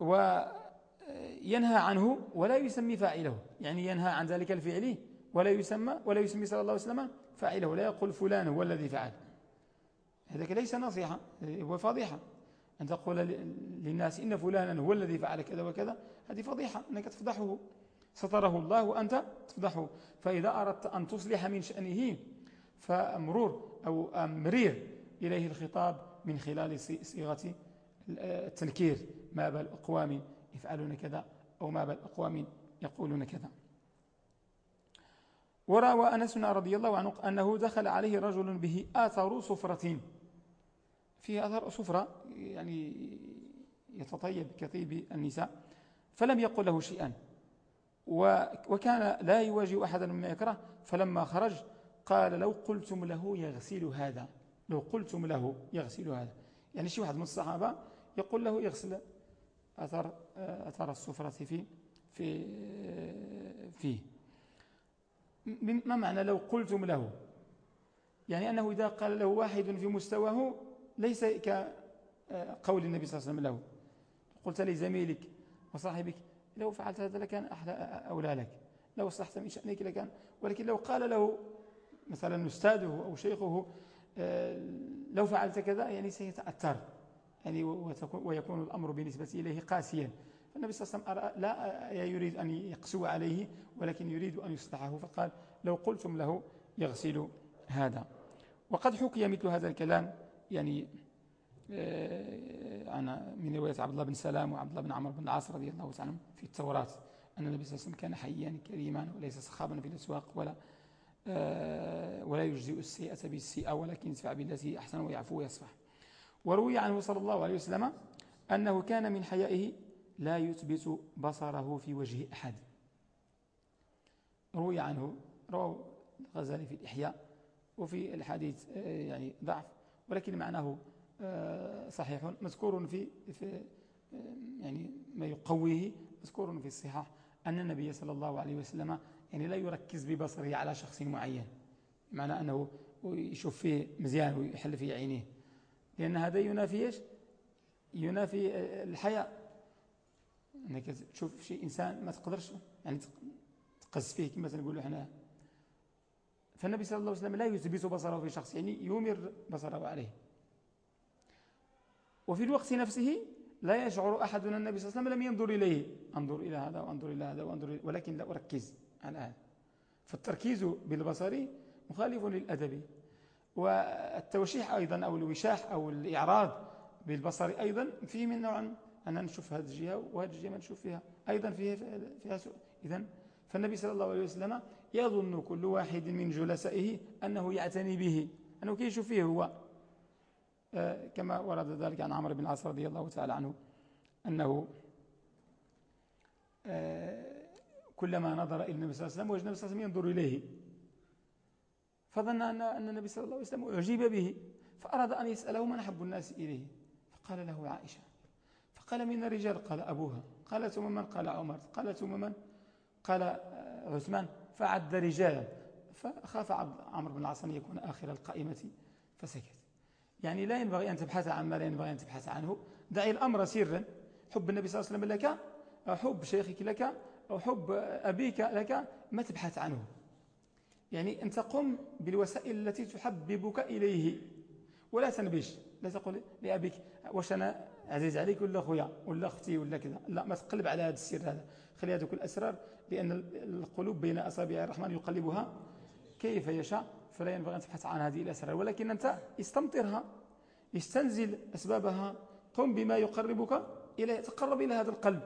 وينهى عنه ولا يسمي فاعله. يعني ينهى عن ذلك الفعل ولا يسمى ولا يسمي صلى الله عليه وسلم فاعله. لا يقول فلان هو الذي فعل. هذا ليس نصيحة هو فضيحة. أن تقول للناس إن فلانا هو الذي فعل كذا وكذا هذه فضيحة أنك تفضحه. ستره الله وأنت تفضحه. فإذا أردت أن تصلح من شأنه فمرور أو أمرير إليه الخطاب من خلال صيغة التنكير. ما بال أقوام يفعلون كذا أو ما بال أقوام يقولون كذا. وروى أنس رضي الله عنه أنه دخل عليه رجل به آثر صفرة فيه أثر صفرة يعني يتطيب كطيب النساء فلم يقل له شيئا. وكان لا يواجه أحدا مما يكره فلما خرج قال لو قلتم له يغسل هذا. لو قلتم له يغسل هذا. يعني شي واحد من الصحابة يقول له يغسل أثر, أثر الصفرة في في فيه. ما معنى لو قلتم له؟ يعني أنه إذا قال له واحد في مستواه ليس كقول النبي صلى الله عليه وسلم له. قلت لزميلك وصاحبك لو فعلت هذا لكان أحلى أولى لك. لو أصلحت من شأنك لكان ولكن لو قال له مثلا أستاذه أو شيخه آه، لو فعلت كذا يعني سيتأثر. يعني ويكون الأمر بالنسبة إليه قاسيا. فالنبي صلى الله عليه وسلم لا يريد أن يقسو عليه ولكن يريد أن يصلحه. فقال لو قلتم له يغسل هذا. وقد حكي مثل هذا الكلام يعني آه، عن من رواية عبد الله بن سلام وعبد الله بن عمرو بن العاص رضي الله عنهم في التوراة أن النبي صلى الله عليه وسلم كان حيا كريما وليس صخابا في الأسواق ولا آه، ولا يجزئ السيئة بالسيئة ولكن يدفع بالتي أحسن ويعفو ويصفح. وروي عنه صلى الله عليه وسلم أنه كان من حيائه لا يثبت بصره في وجه أحد. روي عنه روى الغزالي في الإحياء وفي الحديث آه، يعني ضعف. ولكن معناه آه، صحيح. مذكور في, في يعني ما يقويه مذكور في الصحاح أن النبي صلى الله عليه وسلم يعني لا يركز ببصره على شخص معين معنى أنه يشوف فيه مزيان ويحل في عينيه. لأن هذا ينافي إيش؟ ينافي الحياء. أنك تشوف شيء إنسان ما تقدرش يعني تقز فيه كما نقولوا إحنا فالنبي صلى الله عليه وسلم لا يثبت بصره في شخص يعني يمر بصره عليه. وفي الوقت نفسه لا يشعر أحد أن النبي صلى الله عليه وسلم لم ينظر إليه. أنظر إلى هذا وأنظر إلى هذا وأنظر إليه ولكن لا أركز على هذا فالتركيز بالبصر مخالف للأدب. والتوشيح أيضا أو الوشاح أو الإعراض بالبصر أيضا فيه من نوع أننا نشوف هذه الجهة وهذه الجهة ما نشوف فيها. أيضا فيها, فيها سوء. إذن فالنبي صلى الله عليه وسلم يظن كل واحد من جلسائه أنه يعتني به أنه كيشوف فيه هو. آه، كما ورد ذلك عن عمرو بن العاص رضي الله تعالى عنه أنه آه، كلما نظر إلى النبي صلى الله عليه وسلم وجد النبي صلى الله عليه وسلم ينظر إليه. فظن أن النبي صلى الله عليه وسلم أعجب به فأراد أن يسأله من أحب الناس إليه. فقال له عائشة فقال من الرجال؟ قال أبوها. قال ثم من؟ قال عمر. قال ثم من؟ قال آه، عثمان. فعد رجالا فخاف عمرو بن العاص أن يكون آخر القائمة فسكت. يعني لا ينبغي أن تبحث عن ما لا ينبغي أن تبحث عنه. دعي الأمر سرا. حب النبي صلى الله عليه وسلم لك أو حب شيخك لك أو حب أبيك لك ما تبحث عنه. يعني أن تقوم بالوسائل التي تحببك إليه. ولا تنبش. لا تقول لأبيك واش أنا عزيز عليك ولا خويا ولا أختي ولا كذا. لا ما تقلب على هذا السر هذا. خلي هذه الأسرار لأن القلوب بين أصابع الرحمن يقلبها. كيف يشاء؟ فلا ينبغي أن تبحث عن هذه الأسرار ولكن أنت استمطرها. استنزل أسبابها. قم بما يقربك إلى تقرب إلى هذا القلب.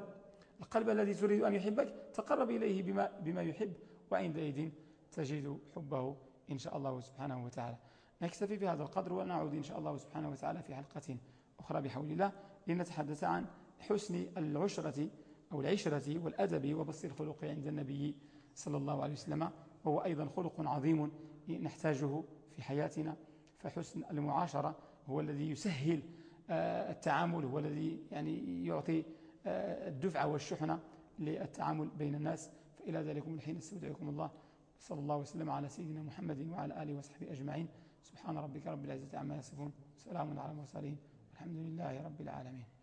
القلب الذي تريد أن يحبك تقرب إليه بما, بما يحب. وعندئذ تجد حبه إن شاء الله سبحانه وتعالى. نكتفي بهذا القدر ونعود إن شاء الله سبحانه وتعالى في حلقة أخرى بحول الله لنتحدث عن حسن العشرة أو العشرة والأدب وبسط الخلق عند النبي صلى الله عليه وسلم وهو أيضا خلق عظيم نحتاجه في حياتنا. فحسن المعاشرة هو الذي يسهل آه، التعامل هو الذي يعني يعطي آه، الدفعة والشحنة للتعامل بين الناس. فإلى ذلكم الحين استودعكم الله صلى الله وسلم على سيدنا محمد وعلى آله وصحبه أجمعين. سبحان ربك رب العزة عما يصفون. سلام على المرسلين. الحمد لله رب العالمين.